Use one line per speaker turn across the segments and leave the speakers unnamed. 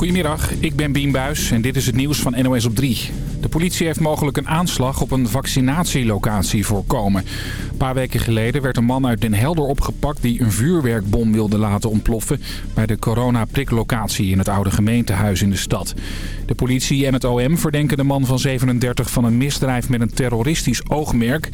Goedemiddag, ik ben Bien Buis en dit is het nieuws van NOS op 3. De politie heeft mogelijk een aanslag op een vaccinatielocatie voorkomen. Een paar weken geleden werd een man uit Den Helder opgepakt... die een vuurwerkbom wilde laten ontploffen... bij de coronapriklocatie in het oude gemeentehuis in de stad. De politie en het OM verdenken de man van 37 van een misdrijf met een terroristisch oogmerk...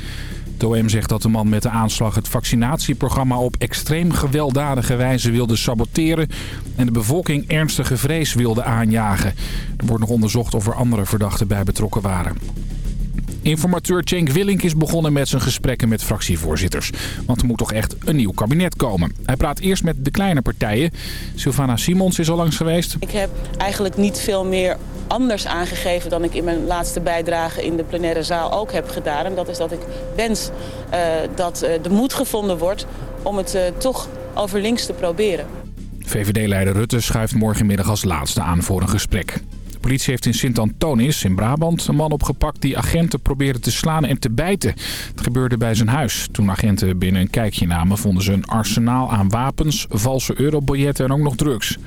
Het OM zegt dat de man met de aanslag het vaccinatieprogramma op extreem gewelddadige wijze wilde saboteren en de bevolking ernstige vrees wilde aanjagen. Er wordt nog onderzocht of er andere verdachten bij betrokken waren. Informateur Cenk Willink is begonnen met zijn gesprekken met fractievoorzitters. Want er moet toch echt een nieuw kabinet komen. Hij praat eerst met de kleine partijen. Sylvana Simons is al langs geweest.
Ik heb eigenlijk niet veel meer anders aangegeven dan ik in mijn laatste bijdrage in de plenaire zaal ook heb gedaan. En dat is dat ik wens uh, dat uh, de moed gevonden wordt om het uh, toch over links te proberen.
VVD-leider Rutte schuift morgenmiddag als laatste aan voor een gesprek. Politie heeft in Sint-Antonis in Brabant een man opgepakt die agenten probeerde te slaan en te bijten. Het gebeurde bij zijn huis. Toen agenten binnen een kijkje namen vonden ze een arsenaal aan wapens, valse eurobiljetten en ook nog drugs.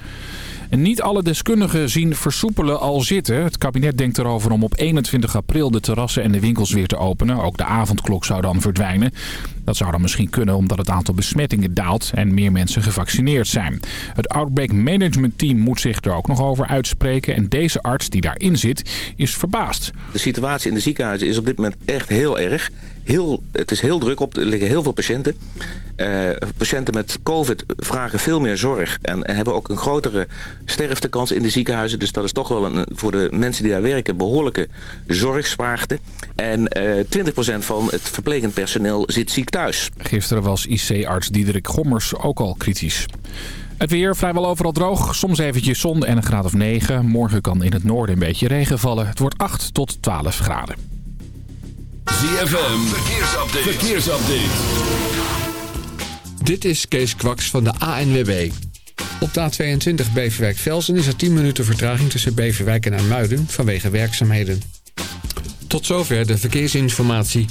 En niet alle deskundigen zien versoepelen al zitten. Het kabinet denkt erover om op 21 april de terrassen en de winkels weer te openen. Ook de avondklok zou dan verdwijnen. Dat zou dan misschien kunnen omdat het aantal besmettingen daalt en meer mensen gevaccineerd zijn. Het Outbreak Management Team moet zich er ook nog over uitspreken. En deze arts die daarin zit is verbaasd.
De situatie in de ziekenhuizen is op dit moment echt heel erg. Heel, het is heel druk op, er liggen heel veel patiënten. Uh, patiënten met COVID vragen veel meer zorg en, en, hebben ook een grotere sterftekans in de ziekenhuizen. Dus dat is toch wel een, voor de mensen die daar werken behoorlijke zorgzwaarte. En uh, 20% van het verplegend personeel zit ziek thuis.
Gisteren was IC-arts Diederik Gommers ook al kritisch. Het weer vrijwel overal droog. Soms eventjes zon en een graad of 9. Morgen kan in het noorden een beetje regen vallen. Het wordt 8 tot 12 graden.
ZFM, verkeersupdate. verkeersupdate.
Dit is Kees Kwaks van de ANWB. Op de A22 Beverwijk-Velsen is er 10 minuten vertraging tussen Beverwijk en Amuiden vanwege werkzaamheden. Tot zover de verkeersinformatie.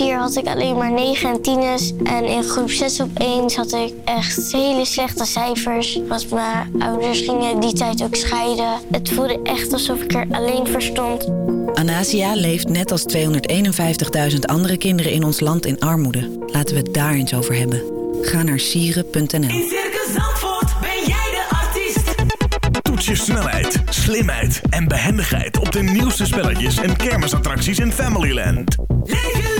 In groep 4 had ik alleen maar 9 en 10's. En in groep 6 opeens had ik echt hele slechte cijfers. Want mijn ouders gingen die tijd ook scheiden. Het voelde echt alsof ik er alleen voor stond.
Anasia leeft net als 251.000 andere kinderen in ons land in armoede. Laten we het daar eens over hebben. Ga naar sieren.nl.
In Circus Zandvoort ben jij de artiest.
Toets je snelheid, slimheid en behendigheid op de nieuwste spelletjes en kermisattracties in Familyland.
Leef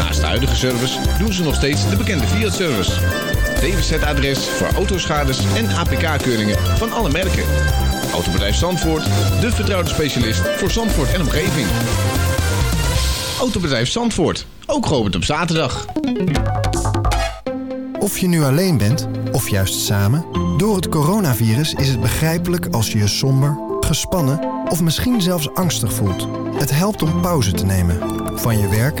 Naast de huidige service doen ze nog steeds de bekende Fiat-service. DWZ-adres voor autoschades en APK-keuringen van alle merken. Autobedrijf Zandvoort, de vertrouwde specialist voor Zandvoort en omgeving. Autobedrijf Zandvoort, ook geopend op zaterdag.
Of je nu alleen bent, of juist samen... door het coronavirus is het begrijpelijk als je je somber, gespannen... of misschien zelfs angstig voelt. Het helpt om pauze te nemen. Van je werk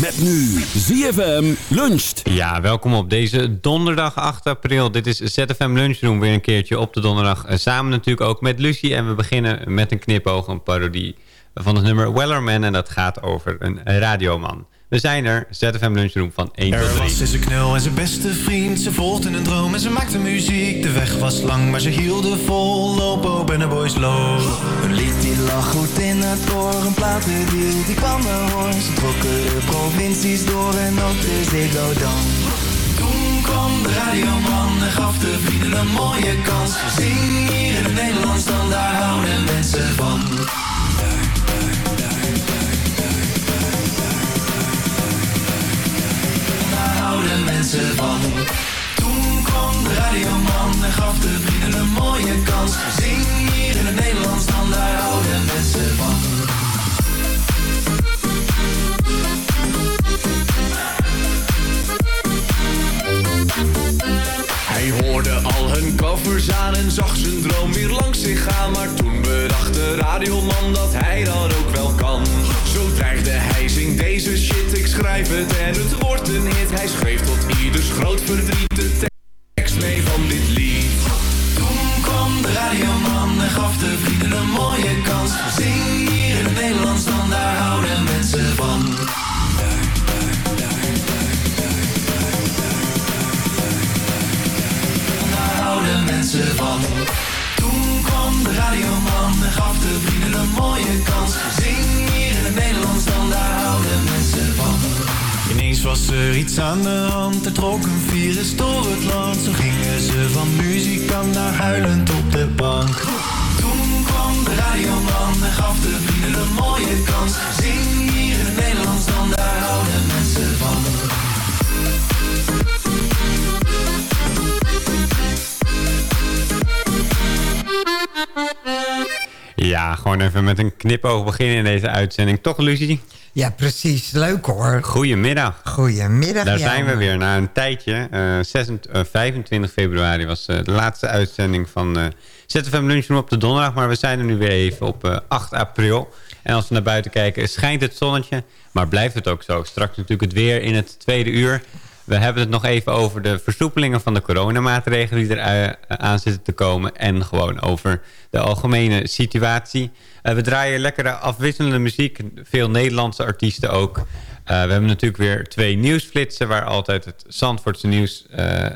Met nu ZFM luncht.
Ja, welkom op deze donderdag 8 april. Dit is ZFM Lunchroom weer een keertje op de donderdag. Eh, Samen natuurlijk ook met Lucie. En we beginnen met een knipoog, een parodie van het nummer Wellerman. En dat gaat over een radioman. We zijn er, ZFM Lunchroom van 1 tot
Er
3.
was een knul en zijn beste vriend. Ze volgden een droom en ze maakten muziek. De weg was lang, maar ze hielden vol. Lopo, Benna Boys low. Een lied die lag goed in het oor. Een platendeal die kwam er hoor. Ze trokken de provincies door en ook de Ziggo dan. Toen kwam de radioman en gaf de vrienden een mooie kans. Zing hier in het Nederlands, dan daar mensen
van. Toen kwam de radioman en gaf de vrienden een mooie kans. Zing hier in het Nederlands, dan daar houden mensen van.
Hij hoorde al hun covers aan en zag
zijn droom weer langs zich gaan. Maar toen bedacht de radioman dat hij dat ook wel kan. Zo dreigde hij, zing deze shit, ik schrijf het en het wordt een hit. Hij schreef tot ieders groot verdriet de tekst mee van dit lied. Toen kwam de radioman en gaf de vrienden een mooie kans. Toen kwam de radioman en gaf de vrienden een mooie kans. Zing hier in het Nederlands dan, daar houden mensen van. Ineens was er iets aan de hand, er trok een virus door het land. Zo gingen ze van muzikant naar huilend op de bank. Toen kwam de radioman en gaf de vrienden een mooie kans. Zing hier in het Nederlands dan, daar houden
Ja, gewoon even met een knipoog beginnen in deze uitzending. Toch, Lucie?
Ja, precies. Leuk hoor.
Goedemiddag.
Goedemiddag.
Daar
ja.
zijn we weer na een tijdje. Eh, 26, eh, 25 februari was eh, de laatste uitzending van eh ZFM Lunchroom op de donderdag. Maar we zijn er nu weer even op eh, 8 april. En als we naar buiten kijken, schijnt het zonnetje. Maar blijft het ook zo. Straks natuurlijk het weer in het tweede uur. We hebben het nog even over de versoepelingen van de coronamaatregelen die er eh, aan zitten te komen. En gewoon over de algemene situatie. Eh, we draaien lekkere afwisselende muziek. Veel Nederlandse artiesten ook. Eh, we hebben natuurlijk weer twee nieuwsflitsen... waar altijd het Zandvoortse nieuws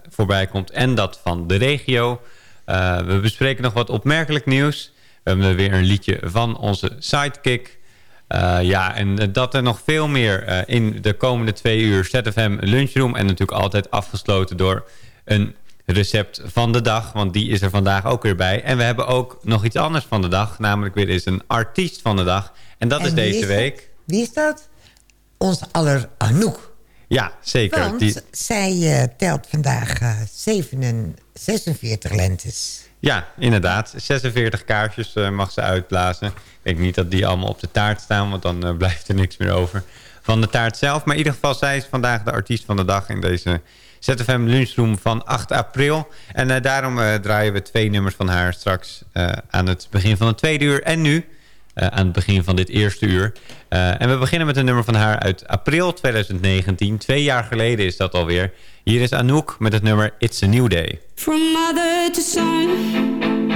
voorbij komt. En dat van de regio. We bespreken nog wat opmerkelijk nieuws. We hebben weer een liedje van onze sidekick... Uh, ja, en eh, dat er nog veel meer uh, in de komende twee uur ZFM Lunchroom. En natuurlijk altijd afgesloten door een recept van de dag. Want die is er vandaag ook weer bij. En we hebben ook nog iets anders van de dag. Namelijk weer eens een artiest van de dag. En dat
En
is deze week.
Wie is dat? Ons aller Anouk.
Ja, zeker.
Want
Die,
zij eh, telt vandaag eh 7 en 46 lentes.
Ja, inderdaad. 46 kaarsjes eh, mag ze uitblazen. Ik denk niet dat die allemaal op de taart staan. Want dan eh, blijft er niks meer over van de taart zelf. Maar in ieder geval, zij is vandaag de artiest van de dag in deze ZFM Lunchroom van 8 april. En eh, daarom draaien we twee nummers van haar straks aan het begin van het tweede uur. En nu, aan het begin van dit eerste uur. Eh, en we beginnen met een nummer van haar uit april 2019. Twee jaar geleden is dat alweer. Hier is Anouk met het nummer It's a New Day.
From mother to son,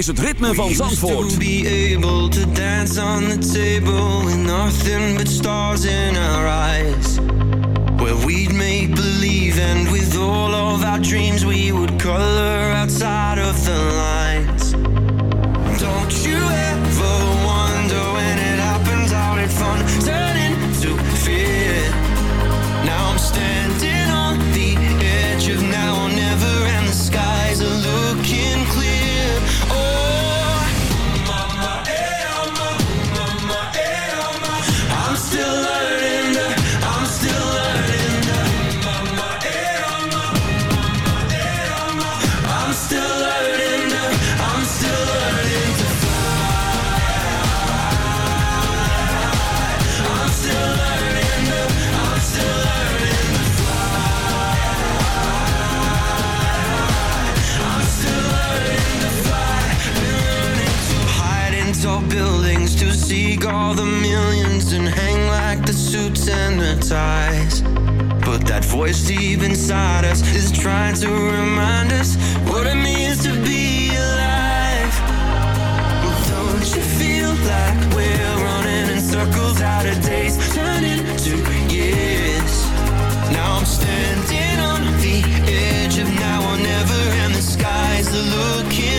is het ritme van Zandvoort.
be able to dance on the table with nothing but stars in our eyes. Where we'd make believe, and with all of our dreams, we would color outside of the lines. Ties. But that voice deep inside us is trying to remind us what it means to be alive. Don't you feel like we're running in circles out of days, turning to years? Now I'm standing on the edge of now or never, and the are looking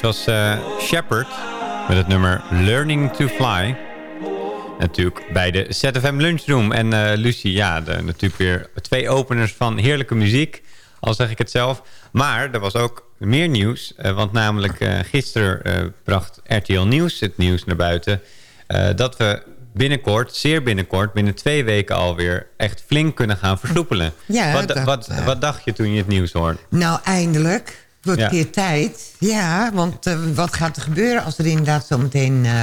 dit was eh Shepard met het nummer Learning to Fly. Natuurlijk bij de ZFM Lunchroom. En Lucie, ja, de, natuurlijk weer twee openers van heerlijke muziek. Al zeg ik het zelf. Maar er was ook meer nieuws. eh, want namelijk gisteren bracht RTL Nieuws het nieuws naar buiten... dat we binnenkort, zeer binnenkort, binnen twee weken alweer... echt flink kunnen gaan versoepelen.
Ja,
wat,
dat,
wat, wat dacht je toen je het nieuws hoorde?
Nou, eindelijk. Het wordt
Ja.
een keer tijd. Ja, want eh, wat gaat er gebeuren als er inderdaad zometeen eh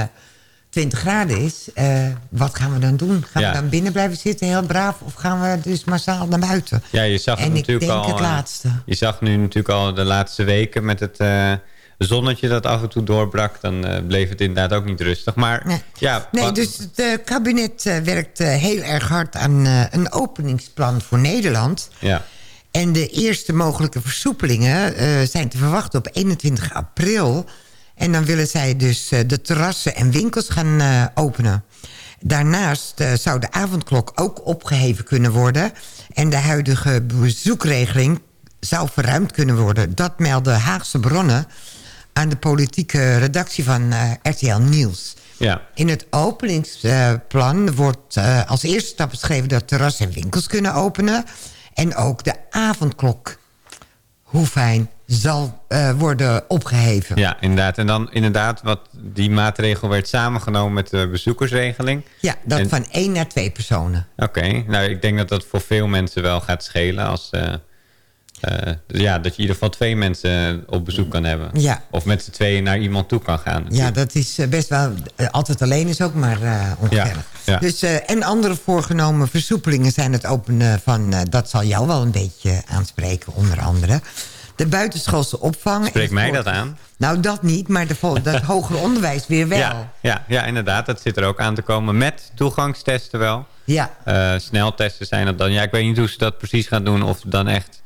20 graden is? Eh, wat gaan we dan doen? Gaan
Ja.
we dan binnen blijven zitten, heel braaf? Of gaan we dus massaal naar buiten?
Ja, je zag het
en ik
natuurlijk
denk
al.
het laatste.
Je zag nu natuurlijk al de laatste weken met het zonnetje dat af en toe doorbrak. Dan bleef het inderdaad ook niet rustig. Maar
Nee.
ja,
Nee, dus het kabinet werkt heel erg hard aan een openingsplan voor Nederland.
ja.
En de eerste mogelijke versoepelingen eh, zijn te verwachten op 21 april. En dan willen zij dus eh, de terrassen en winkels gaan eh, openen. Daarnaast zou de avondklok ook opgeheven kunnen worden. En de huidige bezoekregeling zou verruimd kunnen worden. Dat melden Haagse bronnen aan de politieke redactie van RTL Nieuws.
Ja.
In het openingsplan wordt als eerste stap beschreven... dat terrassen en winkels kunnen openen. En ook de avondklok. Hoe fijn. zal eh, worden opgeheven.
Ja, inderdaad. En dan inderdaad, wat die maatregel werd samengenomen met de bezoekersregeling.
Ja, dat
En-
van één naar twee personen.
Oké, nou ik denk dat dat voor veel mensen wel gaat schelen. Als, eh, eh, ja, dat je in ieder geval twee mensen op bezoek kan hebben.
Ja.
Of met z'n tweeën naar iemand toe kan gaan.
Ja, dat is eh, best wel... eh, altijd alleen is ook maar ongezellig.
Ja, ja.
Dus, en andere voorgenomen versoepelingen zijn het openen van... dat zal jou wel een beetje aanspreken, onder andere. De buitenschoolse opvang.
Spreekt mij dat aan?
Nou, dat niet, maar de, dat hoger onderwijs weer wel.
Ja, ja, ja, inderdaad. Dat zit er ook aan te komen. Met toegangstesten wel.
Ja.
Sneltesten zijn dat dan. Ja, ik weet niet hoe ze dat precies gaan doen. Of dan echt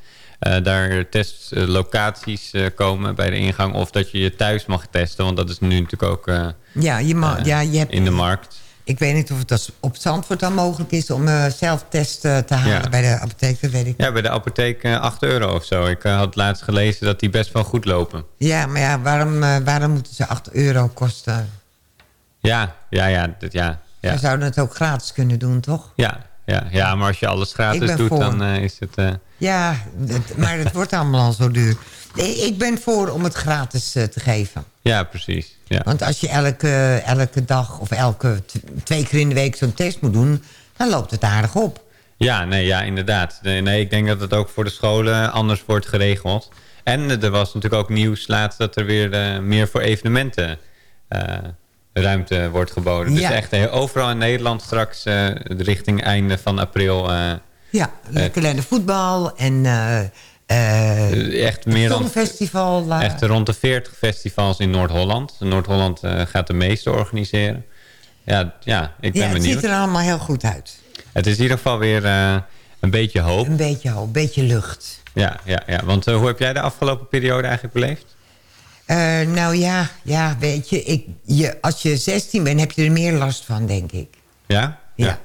daar testlocaties eh, komen bij de ingang. Of dat je je thuis mag testen. Want dat is nu natuurlijk ook eh,
Ja, je mag,
eh,
ja, je hebt,
in de markt.
ik weet niet of het als op Zandvoort dan mogelijk is... om eh zelf testen te halen
Ja.
bij de apotheek, dat weet ik
Ja, bij de apotheek eh, 8 euro of zo. Ik eh, had laatst gelezen dat die best wel goed lopen.
Ja, maar ja, waarom, eh, waarom moeten ze 8 euro kosten?
Ja, ja, ja. Dat, ja,
Ze
ja.
zouden het ook gratis kunnen doen, toch?
Ja, ja, ja, maar als je alles gratis doet,
voor.
dan eh, is het... eh,
Ja, maar het wordt allemaal al zo duur. Ik ben voor om het gratis eh, te geven.
ja, precies. Ja.
Want als je elke, elke dag of elke twee keer in de week zo'n test moet doen... dan loopt het aardig op.
Ja, nee, ja, inderdaad. Nee, nee, ik denk dat het ook voor de scholen anders wordt geregeld. En er was natuurlijk ook nieuws laatst dat er weer meer voor evenementen ruimte wordt geboden. Dus echt eh, overal in Nederland straks eh, richting einde van april... eh,
Ja, lekker voetbal en... eh,
echt meer dan
Songfestival. eh,
echt rond de 40 festivals in Noord-Holland. Noord-Holland gaat de meeste organiseren. Ja, ja ik ben
ja, het ziet er allemaal heel goed uit.
Het is in ieder geval weer een beetje hoop.
Een beetje hoop, een beetje lucht.
Ja, ja, ja. want hoe heb jij de afgelopen periode eigenlijk beleefd?
Eh, nou ja, ja, weet je, ik, je, als je 16 bent heb je er meer last van, denk ik.
Ja?
Ja.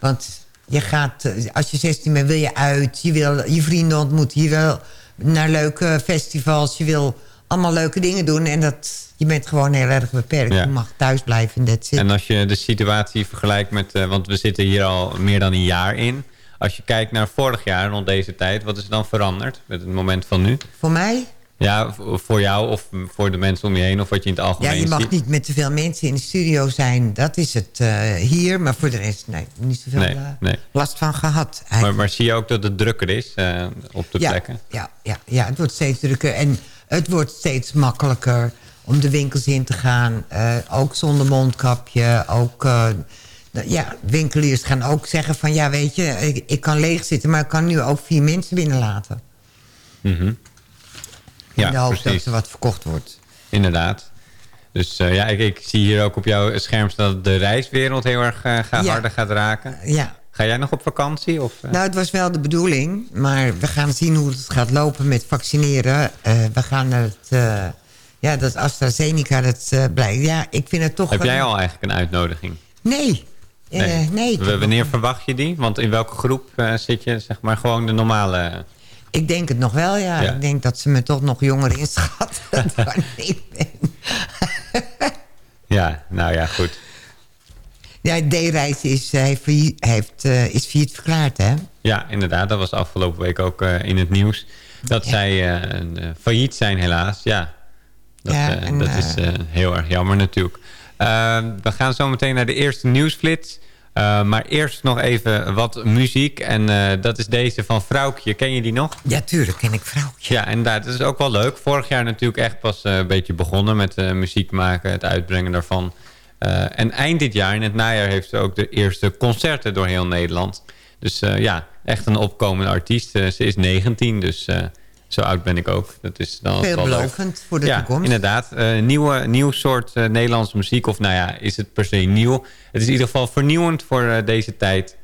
Want je gaat, eh, als je 16 bent, wil je uit. Je wil je vrienden ontmoeten. Je wil naar leuke festivals. Je wil allemaal leuke dingen doen. En dat, je bent gewoon heel erg beperkt.
Ja.
Je mag thuis blijven en that's it.
En als je de situatie vergelijkt met... eh, want we zitten hier al meer dan een jaar in. Als je kijkt naar vorig jaar rond deze tijd... wat is er dan veranderd met het moment van nu?
Voor mij?
Ja, voor jou of voor de mensen om je heen... of wat je in het
Ja,
algemeen
je mag
ziet?
niet met te veel mensen in de studio zijn. Dat is het eh, hier. Maar voor de rest, nee, niet zoveel
Nee,
eh,
nee.
last van gehad.
Maar, maar zie je ook dat het drukker is eh, op de
ja,
plekken?
Ja, ja, ja, het wordt steeds drukker. En het wordt steeds makkelijker om de winkels in te gaan. Ook zonder mondkapje. Ook, ja, winkeliers gaan ook zeggen van... ja, weet je, ik, ik kan leeg zitten... maar ik kan nu ook vier mensen binnenlaten.
Mhm.
in de hoop
precies.
dat er wat verkocht wordt.
Inderdaad. Dus eh, ja, ik, ik zie hier ook op jouw scherm dat de reiswereld heel erg eh, gaat,
Ja.
harder gaat raken.
Ja.
Ga jij nog op vakantie? Of, eh?
Nou, het was wel de bedoeling. Maar we gaan zien hoe het gaat lopen met vaccineren. We gaan het... ja, dat AstraZeneca, dat blijkt. Ja, ik vind het toch...
Heb jij al eigenlijk een uitnodiging?
Nee. Nee. heb
Wanneer verwacht je die? Want in welke groep zit je? Zeg maar gewoon de normale...
Ik denk het nog wel, ja.
Ja.
Ik denk dat ze me toch nog jonger inschatten dan ik ben.
Ja, nou ja, goed.
Ja, D-reis is, eh, heeft, eh, is failliet verklaard, hè?
Ja, inderdaad. Dat was afgelopen week ook eh, in het nieuws. Dat zij een, failliet zijn helaas. Ja, dat,
Ja,
dat is heel erg jammer natuurlijk. Eh, we gaan zo meteen naar de eerste nieuwsflits. Eh, maar eerst nog even wat muziek. En eh, dat is deze van Vrouwtje. Ken je die nog?
Ja, tuurlijk ken ik Vrouwtje.
Ja, inderdaad. Dat is ook wel leuk. Vorig jaar natuurlijk echt pas eh, een beetje begonnen met muziek maken. Het uitbrengen daarvan. En eind dit jaar, in het najaar, heeft ze ook de eerste concerten door heel Nederland. Dus ja, echt een opkomende artiest. Ze is 19, dus zo oud ben ik ook. Dat is dan.
Veelbelovend voor de
ja,
toekomst.
inderdaad. Eh, nieuwe, nieuw soort eh, Nederlandse muziek. Of nou ja, is het per se nieuw? Het is in ieder geval vernieuwend voor eh, deze tijd.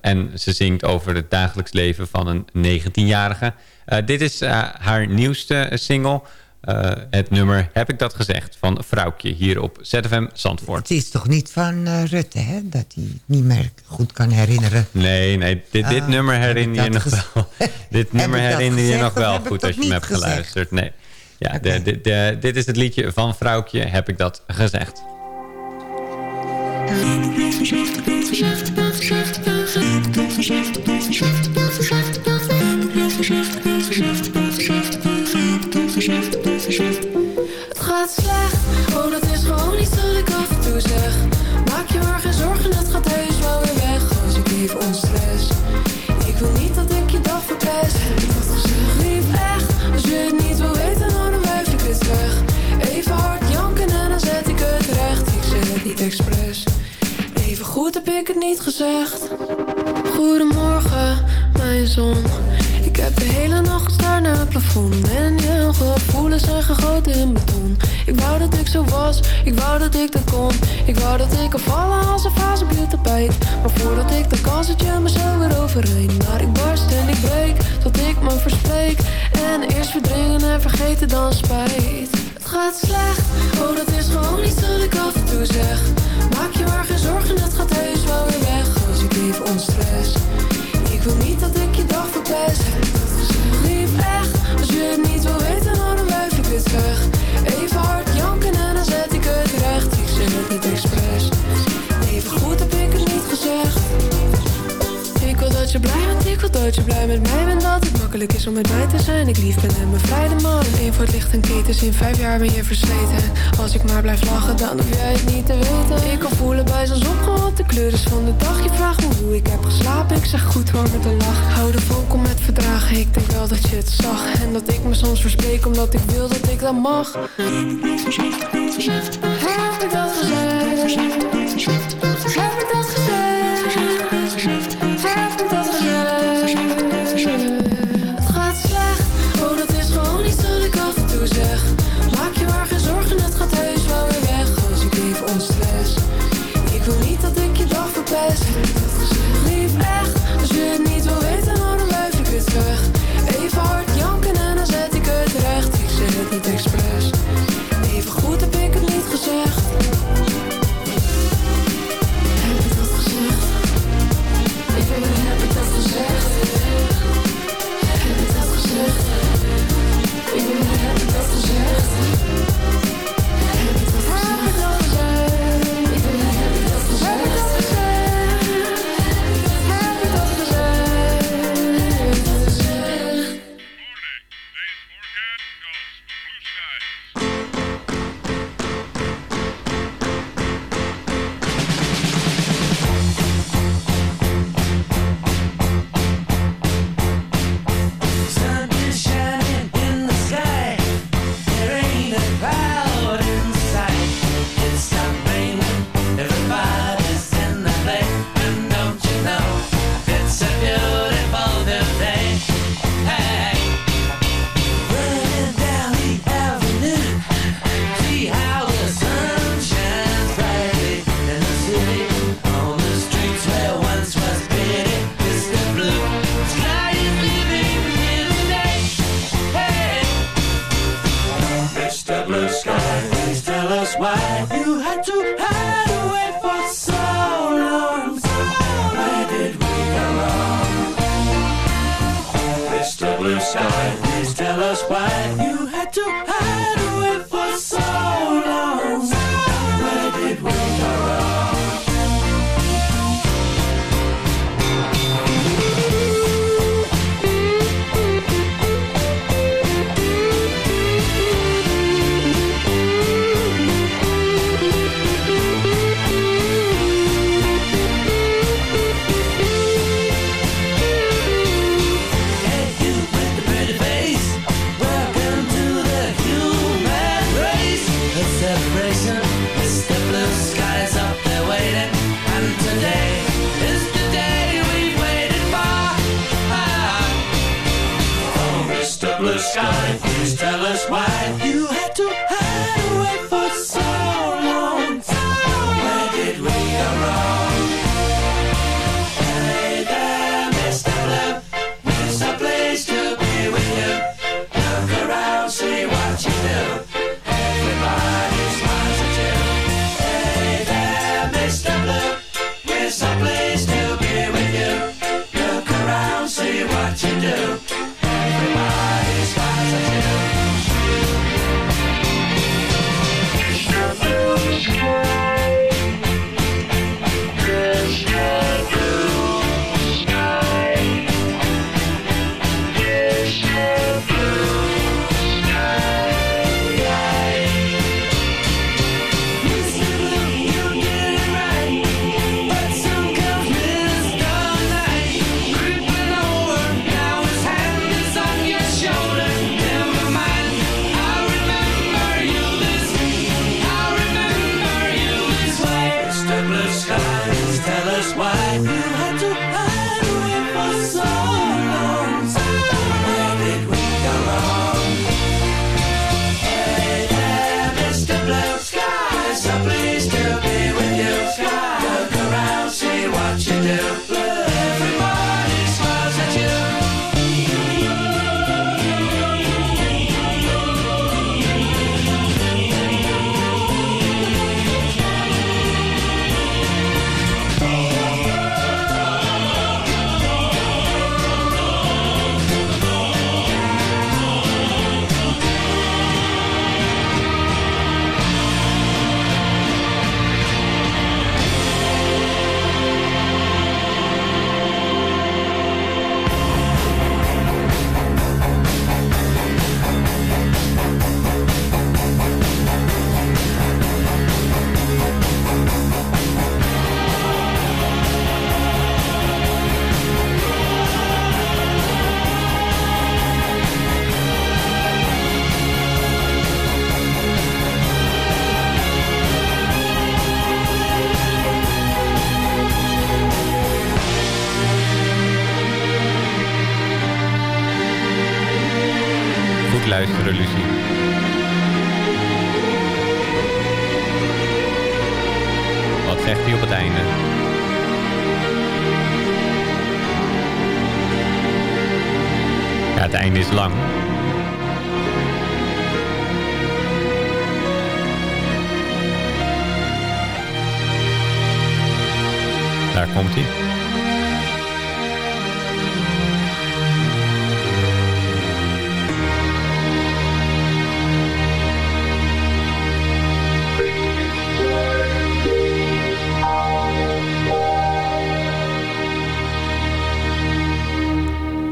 En ze zingt over het dagelijks leven van een 19-jarige. Eh, dit is haar nieuwste single. Eh, het nummer Heb ik dat gezegd van Vrouwtje hier op ZFM Zandvoort.
Het is toch niet van eh, Rutte, hè? Dat hij het niet meer goed kan herinneren.
Nee, nee, dit, dit
Ah,
nummer herinner je nog wel. dit nummer herinner je nog wel goed
dat
als je hem
niet
hebt
gezegd?
geluisterd. Nee. Ja, de, de, de- dit is het liedje van Vrouwtje, heb ik dat gezegd.
Gezegd. Goedemorgen, mijn zon. Ik heb de hele nacht gestaard naar het plafond. En je gevoelens zijn gegoten in beton Ik wou dat ik zo was, ik wou dat ik dat kon. Ik wou dat ik kon vallen als een je tapijt. Maar voordat ik dat kan zet je me zo weer overheen. Maar ik barst en ik breek, tot ik me verspreek. En eerst verdringen en vergeten dan spijt. Het gaat slecht, oh dat is gewoon iets dat ik af en toe zeg Maak je maar geen zorgen, het gaat heus wel weer weg Als ik even onstress Ik wil niet dat ik je dag verpest. Dat? Lief echt, als je het niet wil weten nou dan wuif ik het weg Even hard janken en dan zet ik het recht. Ik zeg het niet expres. Even goed heb ik het niet gezegd dat je blij bent, ik wil dat je blij met mij bent Dat het makkelijk is om met mij te zijn. Ik lief ben en bevrijde man. Eén voor het licht en ketens In vijf jaar ben je versleten. Als ik maar blijf lachen, dan hoef jij het niet te weten. Ik kan voelen bij zonsopgang de kleur is van de dag. Je vraagt me hoe ik heb geslapen. Ik zeg goed hoor met een lach. Hou ervan, kom met verdragen Ik denk wel dat je het zag. En dat ik me soms verspreek Omdat ik wil dat ik dat mag. Heb ik dat gezegd?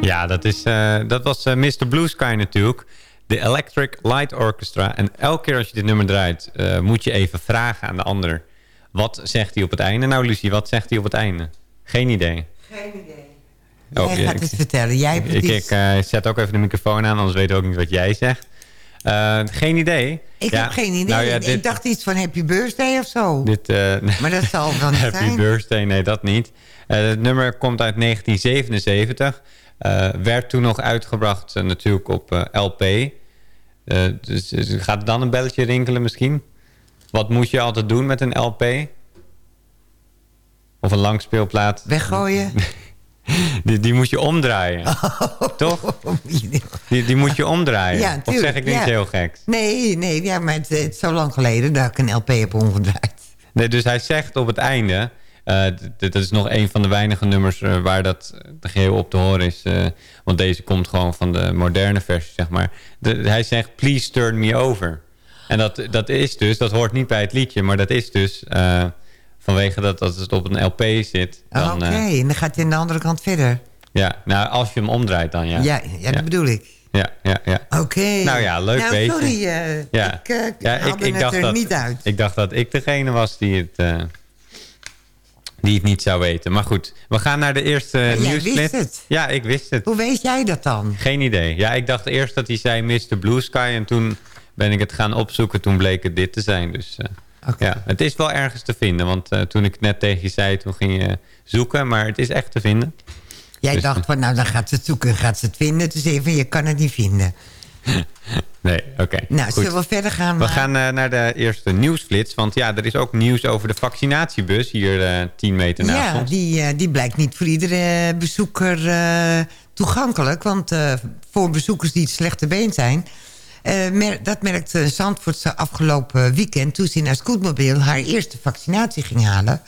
Ja, dat, is, eh, dat was eh, Mr. Blue Sky natuurlijk. De Electric Light Orchestra. En elke keer als je dit nummer draait, eh, moet je even vragen aan de ander. Wat zegt hij op het einde? Nou, Lucie, wat zegt hij op het einde? Geen idee.
Geen idee. Jij gaat
ik-
het vertellen. Jij hebt
Ik, ik zet ook even de microfoon aan, anders weet ik ook niet wat jij zegt. Geen idee.
Ik
Ja,
heb geen idee.
Nou ja,
Ik dacht iets van happy birthday of zo.
dit,
Maar dat zal wel niet
Happy
zijn.
birthday, nee dat niet. Het nummer komt uit 1977. Eh, werd toen nog uitgebracht eh, natuurlijk op eh, LP. Dus, dus gaat dan een belletje rinkelen misschien? Wat moet je altijd doen met een LP? Of een langspeelplaat?
Weggooien?
Die, die moet je omdraaien. Toch? Die, die moet je omdraaien.
Ja,
of zeg ik niks
ja.
heel geks?
Nee, nee ja, maar het, het is zo lang geleden dat ik een LP heb omgedraaid.
Nee, dus hij zegt op het einde... eh, dat is nog een van de weinige nummers eh, waar dat eh, geheel op te horen is. want deze komt gewoon van de moderne versie, zeg maar. De- hij zegt, please turn me over. En dat, dat is dus, dat hoort niet bij het liedje... maar dat is dus vanwege dat, dat het op een LP zit.
Oh, Oké, en dan gaat hij aan de andere kant verder.
ja, nou, als je hem omdraait dan, ja.
Ja, ja, dat bedoel ik.
Ja, ja, ja.
Oké.
Nou ja, leuk
nou, sorry, eh,
Ja.
ik, eh,
Ja,
haalde het er
dat,
niet uit.
Ik dacht dat ik degene was die het, die het niet zou weten. Maar goed, we gaan naar de eerste
jij
nieuwsflits.
wist het.
Ja, ik wist het.
Hoe weet jij dat dan?
Geen idee. Ja, ik dacht eerst dat hij zei Mr. Blue Sky. En toen ben ik het gaan opzoeken. Toen bleek het dit te zijn. Dus eh, ja, het is wel ergens te vinden. Want eh, toen ik het net tegen je zei, toen ging je zoeken. Maar het is echt te vinden.
Jij
Dus,
dacht van, nou, dan gaat ze het zoeken, gaat ze het vinden. Je van, je kan het niet vinden.
Nee, oké.
Nou, zullen we verder gaan?
We
maar-
gaan eh, naar de eerste nieuwsflits. Want ja, er is ook nieuws over de vaccinatiebus hier eh 10 meter naast
Ja,
ons.
die, eh, die blijkt niet voor iedere bezoeker eh, toegankelijk. Want eh, voor bezoekers die het slechte been zijn... eh, mer- dat merkte Zandvoortse afgelopen weekend... toen ze in haar scootmobiel haar eerste vaccinatie ging halen.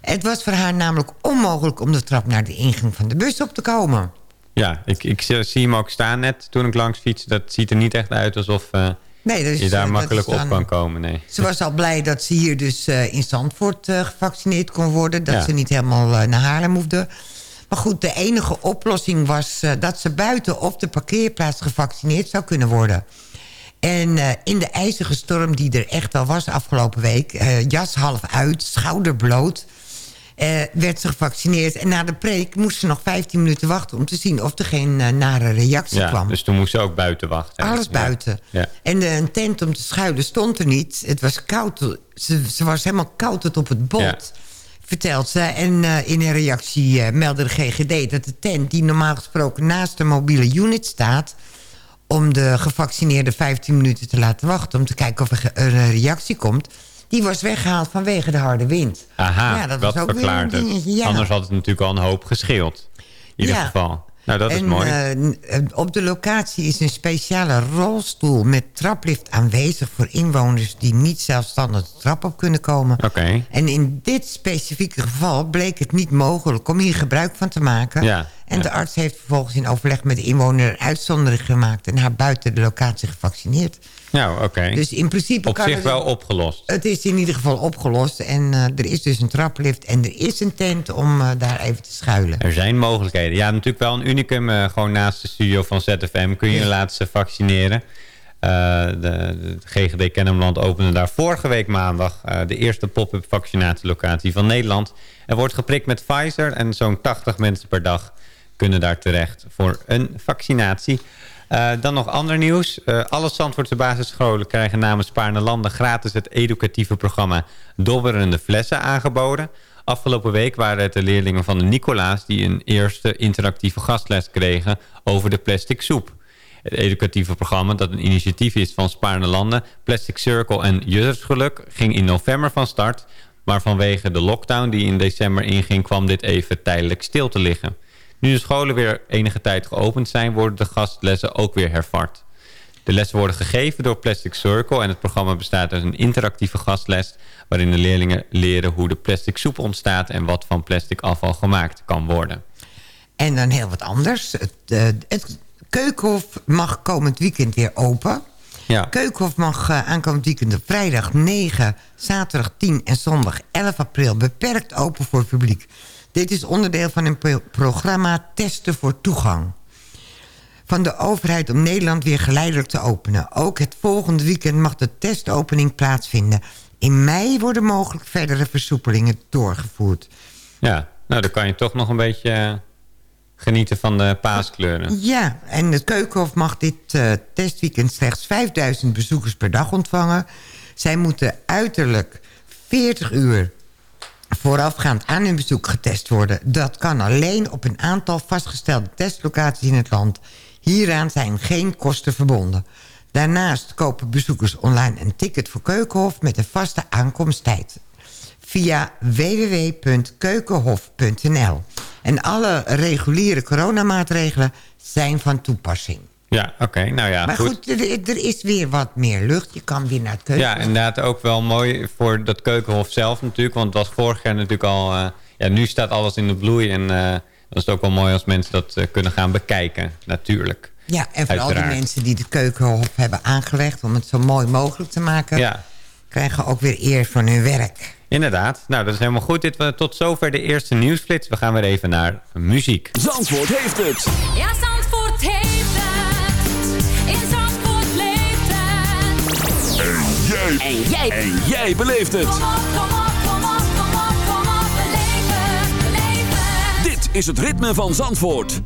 Het was voor haar namelijk onmogelijk om de trap naar de ingang van de bus op te komen.
Ja, ik, ik zie hem ook staan net toen ik langs fiets. Dat ziet er niet echt uit alsof eh,
Nee,
je daar makkelijk
dan-
op kan komen. Nee.
Ze was al blij dat ze hier dus eh, in Zandvoort eh, gevaccineerd kon worden. Dat
Ja.
ze niet helemaal naar Haarlem hoefde. Maar goed, de enige oplossing was dat ze buiten op de parkeerplaats gevaccineerd zou kunnen worden. En in de ijzige storm die er echt al was afgelopen week... jas half uit, schouder bloot... eh, werd ze gevaccineerd. En na de preek moest ze nog 15 minuten wachten... om te zien of er geen eh, nare reactie
Ja,
kwam.
dus toen moest ze ook buiten wachten.
Alles
Ja.
buiten.
Ja.
En de, een tent om te schuilen stond er niet. Het was koud. Ze, ze was helemaal koud tot op het bot. Vertelt ze. En eh, in een reactie eh, meldde de GGD dat de tent... die normaal gesproken naast de mobiele unit staat... om de gevaccineerden 15 minuten te laten wachten... om te kijken of er een reactie komt... die was weggehaald vanwege de harde wind.
Aha,
Ja, dat
dat
was ook weer
verklaart
een
het.
dingetje, ja.
Anders had het natuurlijk al een hoop gescheeld. In ieder
Ja.
geval. Nou, dat is mooi.
eh, eh, op de locatie is een speciale rolstoel met traplift aanwezig... voor inwoners die niet zelfstandig de trap op kunnen komen.
Oké.
En in dit specifieke geval bleek het niet mogelijk om hier gebruik van te maken.
Ja,
en
ja.
de arts heeft vervolgens in overleg met de inwoner... een uitzondering gemaakt en haar buiten de locatie gevaccineerd.
Nou, oké.
Dus in principe
Op
kan
zich
het-
wel opgelost.
Het is in ieder geval opgelost. En eh, er is dus een traplift en er is een tent om eh, daar even te schuilen.
Er zijn mogelijkheden. Ja, natuurlijk wel een unicum. eh, gewoon naast de studio van ZFM kun je je laten vaccineren. De, de GGD Kennemerland opende daar vorige week maandag... de eerste pop-up vaccinatielocatie van Nederland. Er wordt geprikt met Pfizer en zo'n 80 mensen per dag kunnen daar terecht voor een vaccinatie. Eh, dan nog ander nieuws. Eh, alle Zandvoortse basisscholen krijgen namens Landen gratis het educatieve programma Dobberende Flessen aangeboden. Afgelopen week waren het de leerlingen van de Nicolaas die een eerste interactieve gastles kregen over de plastic soep. Het educatieve programma, dat een initiatief is van Spaarne Landen, Plastic Circle en Juttersgeluk, ging in november van start. Maar vanwege de lockdown die in december inging... kwam dit even tijdelijk stil te liggen. Nu de scholen weer enige tijd geopend zijn... worden de gastlessen ook weer hervat. De lessen worden gegeven door Plastic Circle... en het programma bestaat uit een interactieve gastles... waarin de leerlingen leren hoe de plastic soep ontstaat... en wat van plastic afval gemaakt kan worden.
En dan heel wat anders. Het, eh, het Keukenhof mag komend weekend weer open.
Ja.
Keukenhof mag eh, aankomend weekend op vrijdag 9, zaterdag 10 en zondag 11 april beperkt open voor het publiek. Dit is onderdeel van een pro- programma Testen voor Toegang. Van de overheid om Nederland weer geleidelijk te openen. Ook het volgende weekend mag de testopening plaatsvinden. In mei worden mogelijk verdere versoepelingen doorgevoerd.
Ja, nou dan kan je toch nog een beetje eh, genieten van de paaskleuren.
Ja, en het Keukenhof mag dit eh, testweekend slechts 5000 bezoekers per dag ontvangen. Zij moeten uiterlijk 40 uur voorafgaand aan hun bezoek getest worden. Dat kan alleen op een aantal vastgestelde testlocaties in het land. Hieraan zijn geen kosten verbonden. Daarnaast kopen bezoekers online een ticket voor Keukenhof... met een vaste aankomsttijd via www.keukenhof.nl. En alle reguliere coronamaatregelen zijn van toepassing.
Ja, oké. nou ja,
maar goed, er, er is weer wat meer lucht. Je kan weer naar het keuken.
Ja, inderdaad ook wel mooi voor dat keukenhof zelf natuurlijk. Want het was vorig jaar natuurlijk al... eh, ja, nu staat alles in de bloei. En eh, dan is het ook wel mooi als mensen dat eh, kunnen gaan bekijken. Natuurlijk.
Ja, en vooral de
Uiteraard.
mensen die het keukenhof hebben aangelegd... om het zo mooi mogelijk te maken...
Ja.
krijgen ook weer eer van hun werk.
Inderdaad. Nou, dat is helemaal goed. Dit was tot zover de eerste nieuwsflits. We gaan weer even naar muziek.
Zandvoort heeft het.
Ja, Zandvoort
jij. En jij. En jij beleeft het.
Kom op, kom op, kom op, kom op, kom op. Beleef het, beleef het.
Dit is het ritme van Zandvoort.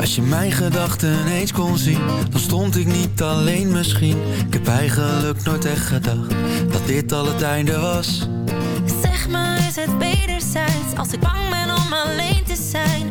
Als je mijn gedachten eens kon zien, dan stond ik niet alleen misschien. Ik heb eigenlijk nooit echt gedacht dat dit al het einde was.
Zeg maar, is het wederzijds? Als ik bang ben om alleen te zijn,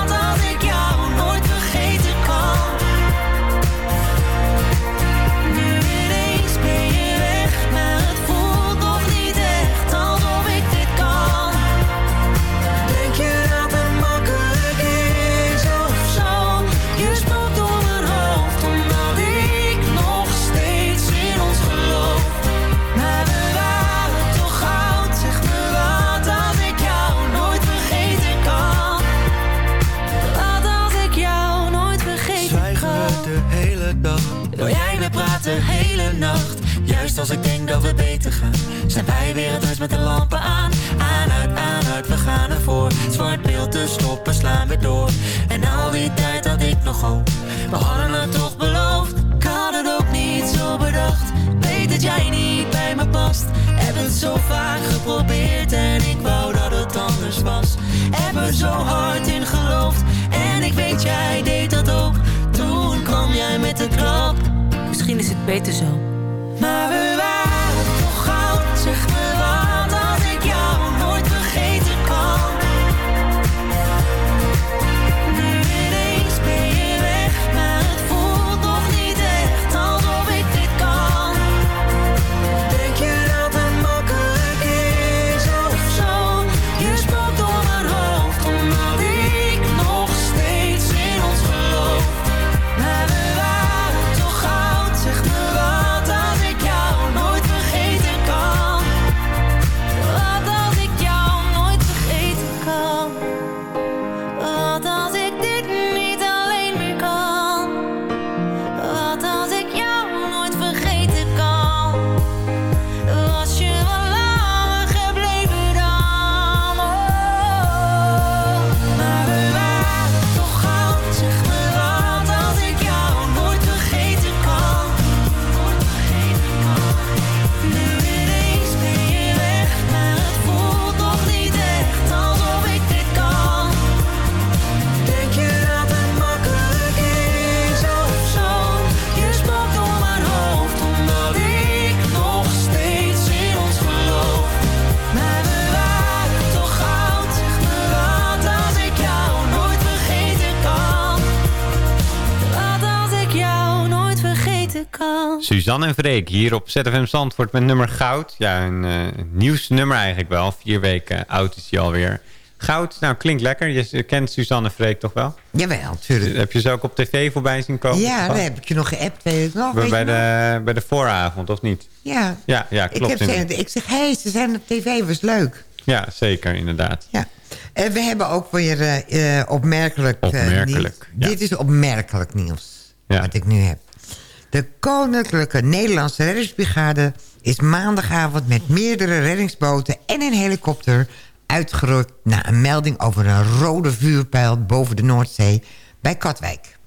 Suzanne en Freek hier op ZFM Zandvoort met nummer Goud. Ja, een eh, nieuwsnummer eigenlijk wel. Vier weken oud is hij alweer. Goud, nou klinkt lekker. Je kent Suzanne en Freek toch wel?
Jawel, tuurlijk.
Heb je ze ook op tv voorbij zien komen?
Ja, dan heb ik je nog geappt, weet ik nog.
bij,
nog?
de, bij de vooravond, of niet?
Ja.
Ja, ja
ik,
klopt.
heb ze,
inderdaad.
ik zeg, hé, hey, ze zijn op tv, was leuk.
Ja, zeker, inderdaad.
Ja. Eh, we hebben ook weer eh, opmerkelijk,
Opmerkelijk,
nieuws. Dit is opmerkelijk nieuws, wat ik nu heb. De Koninklijke Nederlandse Reddingsbrigade is maandagavond met meerdere reddingsboten en een helikopter uitgerukt na een melding over een rode vuurpijl boven de Noordzee bij Katwijk.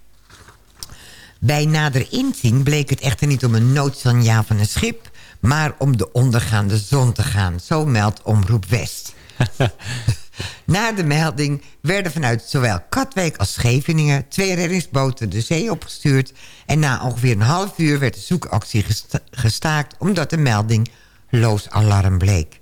Bij nader inzien bleek het echter niet om een noodsignaal van een schip... maar om de ondergaande zon te gaan. Zo meldt Omroep West. Na de melding werden vanuit zowel Katwijk als Scheveningen... twee reddingsboten de zee opgestuurd... en na ongeveer een half uur werd de zoekactie gesta- gestaakt... omdat de melding loos alarm bleek.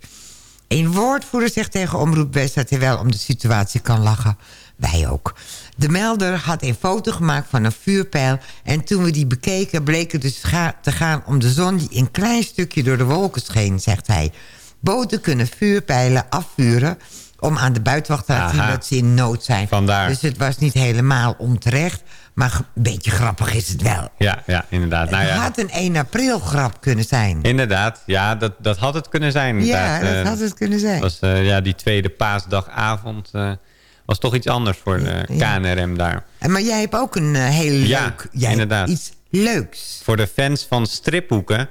Een woordvoerder zegt tegen Omroep West dat hij wel om de situatie kan lachen. Wij ook. De melder had een foto gemaakt van een vuurpijl... en toen we die bekeken bleek het dus te gaan om de zon... die een klein stukje door de wolken scheen, zegt hij. Boten kunnen vuurpijlen afvuren om aan de buitenwacht te laten zien dat ze in nood zijn.
Vandaar.
Dus het was niet helemaal onterecht, maar een beetje grappig is het wel.
Ja, ja, inderdaad. Nou
Het
ja,
had een 1 april grap kunnen zijn.
inderdaad. Ja, dat, dat had het kunnen zijn.
Ja, dat
Eh,
had het kunnen zijn.
was, eh, ja, die tweede paasdagavond eh, was toch iets anders voor de KNRM daar.
En Maar jij hebt ook een heel leuk...
Ja, inderdaad.
iets leuks.
Voor de fans van stripboeken.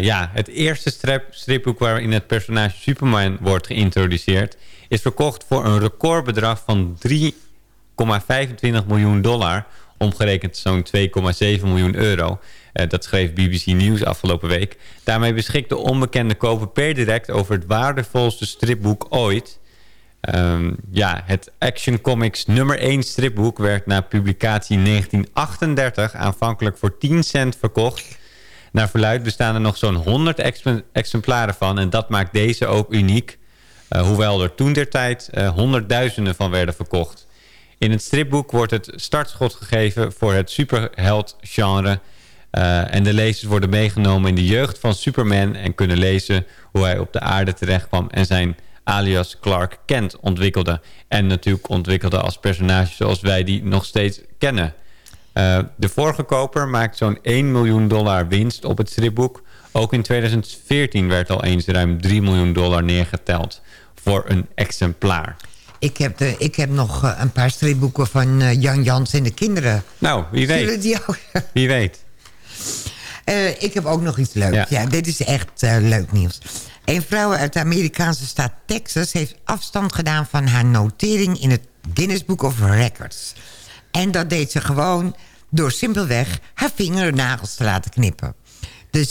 ja, het eerste strip, stripboek waarin het personage Superman wordt geïntroduceerd... is verkocht voor een recordbedrag van 3,25 miljoen dollar. Omgerekend zo'n 2,7 miljoen euro. Eh, dat schreef BBC News afgelopen week. Daarmee beschikt de onbekende koper per direct over het waardevolste stripboek ooit... Ehm, ja, het Action Comics nummer 1 stripboek werd na publicatie in 1938 aanvankelijk voor 10 cent verkocht. Naar verluid bestaan er nog zo'n 100 exem- exemplaren van en dat maakt deze ook uniek. Eh, hoewel er toen der tijd eh, honderdduizenden van werden verkocht. In het stripboek wordt het startschot gegeven voor het superheld-genre. eh, en de lezers worden meegenomen in de jeugd van Superman... en kunnen lezen hoe hij op de aarde terechtkwam... en zijn alias Clark Kent ontwikkelde. En natuurlijk ontwikkelde als personage zoals wij die nog steeds kennen. De vorige koper maakt zo'n 1 miljoen dollar winst op het stripboek. Ook in 2014 werd al eens ruim 3 miljoen dollar neergeteld voor een exemplaar.
Ik heb, de, ik heb nog eh, een paar stripboeken van eh, Jan Jans en de kinderen.
Nou, wie weet.
Zullen die ook...
Wie weet.
Eh, ik heb ook nog iets leuks. Ja.
Ja.
dit is echt leuk nieuws. Een vrouw uit de Amerikaanse staat Texas... heeft afstand gedaan van haar notering in het Guinness Book of Records. En dat deed ze gewoon door simpelweg haar vingernagels te laten knippen. De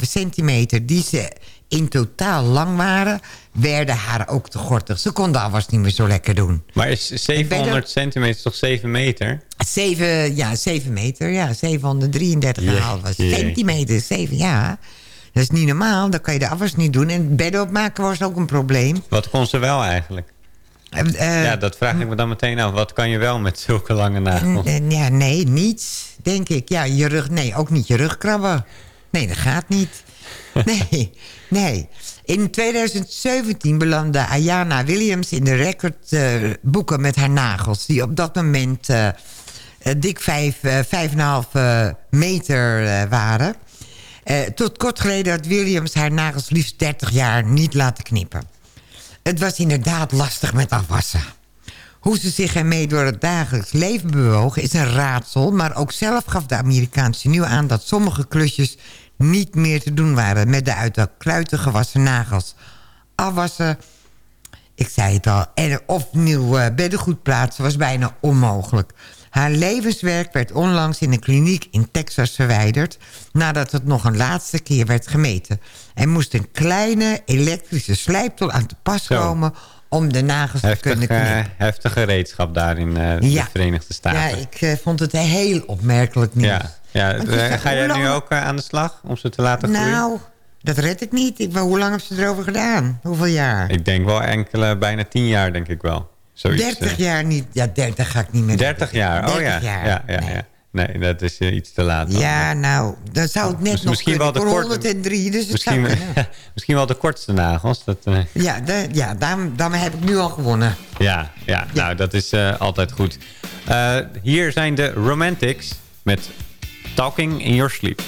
733,5 centimeter die ze in totaal lang waren... werden haar ook te gortig. Ze kon dat alvast niet meer zo lekker doen.
Maar is 700 centimeter toch 7 meter?
7, ja, 7 meter, ja, 733,5
Jee.
centimeter. 7, ja. Dat is niet normaal, dan kan je de afwas niet doen. En bedden opmaken was ook een probleem.
Wat kon ze wel eigenlijk?
Eh, eh,
ja, dat vraag ik me dan meteen af. Wat kan je wel met zulke lange nagels?
n- ja, nee, niets, denk ik. Ja, je rug, nee, ook niet je rug krabben. Nee, dat gaat niet. Nee, nee. In 2017 belandde Ayana Williams in de recordboeken met haar nagels... die op dat moment eh, eh, dik vijf, eh, vijf en een half eh, meter eh, waren. Eh, tot kort geleden had Williams haar nagels liefst 30 jaar niet laten knippen. Het was inderdaad lastig met afwassen. Hoe ze zich ermee door het dagelijks leven bewogen is een raadsel... maar ook zelf gaf de Amerikaanse nieuw aan dat sommige klusjes niet meer te doen waren... met de uit de kluiten gewassen nagels. Afwassen, ik zei het al, en of nieuw beddengoed plaatsen was bijna onmogelijk. Haar levenswerk werd onlangs in een kliniek in Texas verwijderd... nadat het nog een laatste keer werd gemeten. Er moest een kleine elektrische slijptol aan te pas komen... om de nagels te kunnen knippen.
eh, heftig gereedschap daar in eh,
Ja.
de Verenigde Staten.
Ja, ik eh, vond het heel opmerkelijk nieuws.
Ja, ja. Ga jij nu ook aan de slag om ze te laten groeien?
Nou, dat red ik niet. Ik, hoe lang hebben ze erover gedaan? Hoeveel jaar?
Ik denk wel enkele, bijna tien jaar denk ik wel. Zoiets,
30
eh.
jaar niet. Ja, 30 ga ik niet meer.
30 jaar, oh
30
ja.
jaar.
Ja, ja, ja.
nee, dat is eh, iets te laat. dan.
Ja, nou, dan zou het net
Dus
nog
misschien wel
kunnen.
de
Voor
korte-
103, dus het
Misschien,
zou
misschien wel de kortste nagels. Dat, eh,
Ja, de, ja daarom heb ik nu al gewonnen.
ja, ja, nou, dat is altijd goed. Hier zijn de Romantics met Talking in Your Sleep.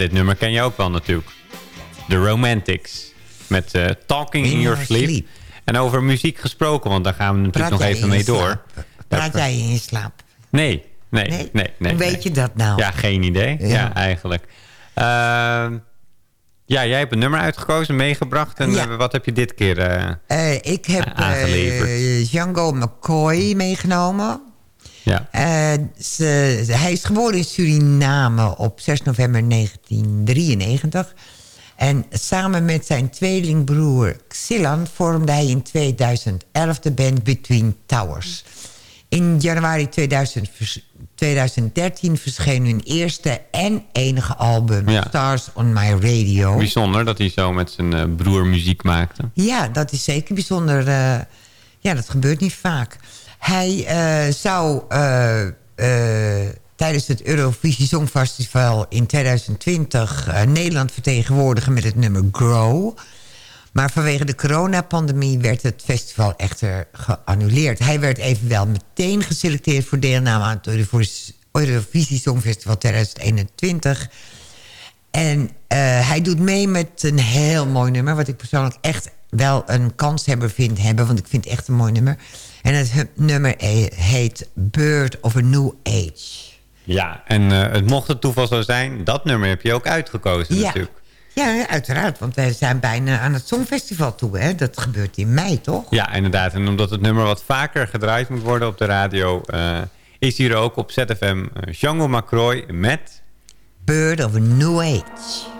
Dit nummer ken je ook wel natuurlijk. The Romantics. Met eh, Talking in,
In
Your sleep.
Sleep.
En over muziek gesproken, want daar gaan we natuurlijk
Praat
nog even mee door.
Praat jij in je slaap?
Nee, nee, nee. nee, nee,
Hoe weet
nee.
je dat nou?
Ja, geen idee. Ja,
Ja.
eigenlijk. Ehm, ja, jij hebt een nummer uitgekozen, meegebracht. En
Ja.
eh, wat heb je dit keer Eh,
ik heb Django McCoy meegenomen.
Ja.
Eh, ze- hij is geboren in Suriname op 6 november 1993. En samen met zijn tweelingbroer Xilan vormde hij in 2011 de band Between Towers. In januari 2000 vers- 2013 verscheen hun eerste en enige album...
Ja.
Stars on My Radio.
Bijzonder dat hij zo met zijn eh, broer muziek maakte.
Ja, dat is zeker bijzonder. eh, ja, dat gebeurt niet vaak. Hij eh, zou eh, eh, tijdens het Eurovisie Songfestival in 2020... Nederland vertegenwoordigen met het nummer Grow...
Maar vanwege de coronapandemie werd het festival echter geannuleerd. Hij werd evenwel meteen geselecteerd voor deelname aan het Eurovisie Songfestival 2021. En hij doet mee met een heel mooi nummer... wat ik persoonlijk echt wel een kanshebber vind hebben... want ik vind het echt een mooi nummer... En het nummer heet Bird of a New Age.
Ja, en eh, het mocht het toeval zo zijn, dat nummer heb je ook uitgekozen natuurlijk.
Ja, uiteraard, want wij zijn bijna aan het Songfestival toe. Hè? Dat gebeurt in mei, toch?
Ja, inderdaad. En omdat het nummer wat vaker gedraaid moet worden op de radio... Eh, is hier ook op ZFM Django eh, McCroy met...
Bird of a New Age.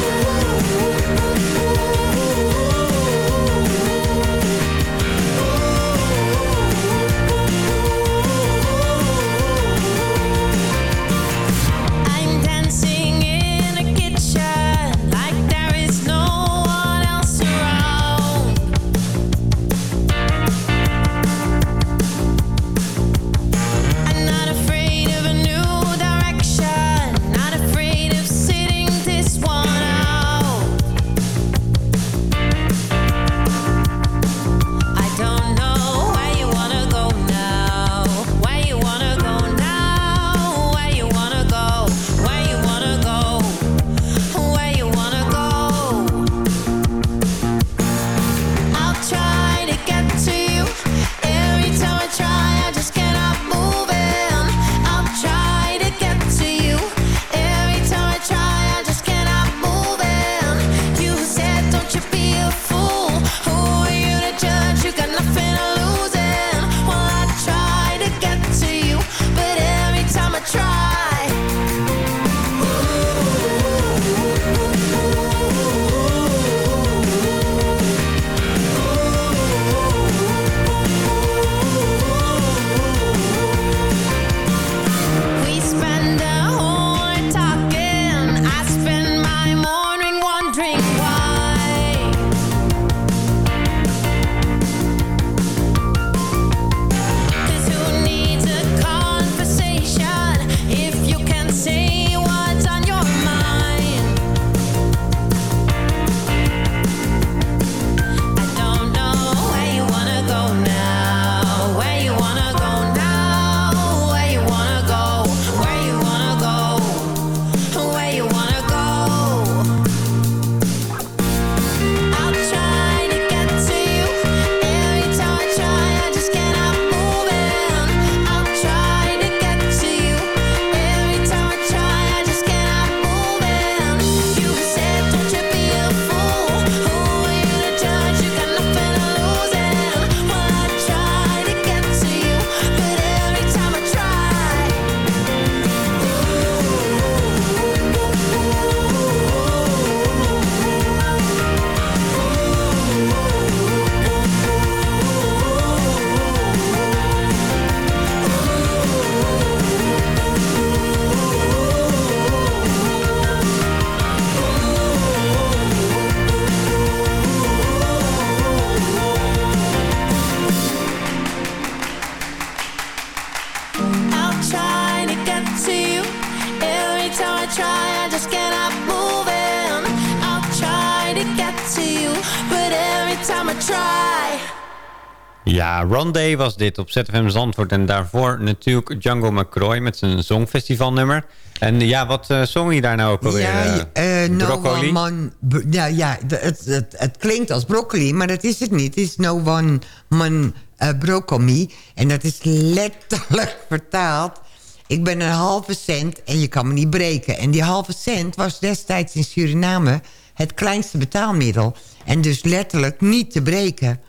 Rondé was dit op ZFM Zandvoort. En daarvoor natuurlijk Django McCroy met zijn Songfestivalnummer. En ja, wat eh, zong je daar nou ook alweer?
Ja, no
broccoli?
one man... b- Ja, ja het, het, het klinkt als broccoli, maar dat is het niet. Het is no one man broccoli. En dat is letterlijk vertaald. Ik ben een halve cent en je kan me niet breken. En die halve cent was destijds in Suriname het kleinste betaalmiddel. En dus letterlijk niet te breken.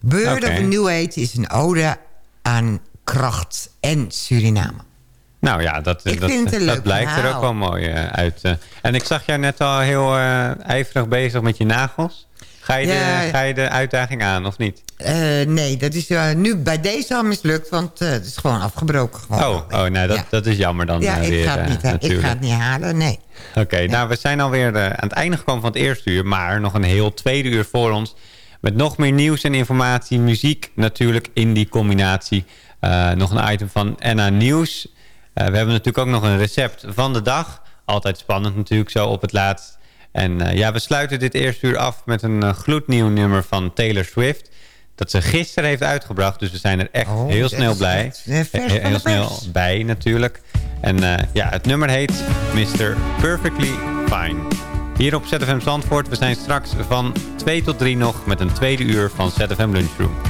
Bird
Oké.
of a New Age is een ode aan kracht en Suriname.
Nou ja, dat,
Ik
dat, dat er ook wel mooi eh, uit. eh. En ik zag jou net al heel eh, ijverig bezig met je nagels. Ga je,
Ja.
de, ga je de uitdaging aan of niet?
Eh, nee, dat is eh, nu bij deze al mislukt, want eh, het is gewoon afgebroken. Gewoon.
Oh, oh nou, dat,
Ja.
dat is jammer dan
ja,
eh,
ik,
weer.
ga het
eh,
niet, ik ga het niet halen, nee.
Oké, nou we zijn alweer eh, aan het einde gekomen van het eerste uur. Maar nog een heel tweede uur voor ons. Met nog meer nieuws en informatie. Muziek natuurlijk in die combinatie. Eh, nog een item van Enna Nieuws. Eh, we hebben natuurlijk ook nog een recept van de dag. Altijd spannend natuurlijk zo op het laatst. En eh, ja, we sluiten dit eerste uur af met een gloednieuw nummer van Taylor Swift. Dat ze gisteren heeft uitgebracht. Dus we zijn er echt
Oh,
heel snel blij.
echt, vers
He-
van de
heel snel bij natuurlijk. En ja, het nummer heet Mr. Perfectly Fine. Hier op ZFM Zandvoort. We zijn straks van 2 tot 3 nog met een tweede uur van ZFM Lunchroom.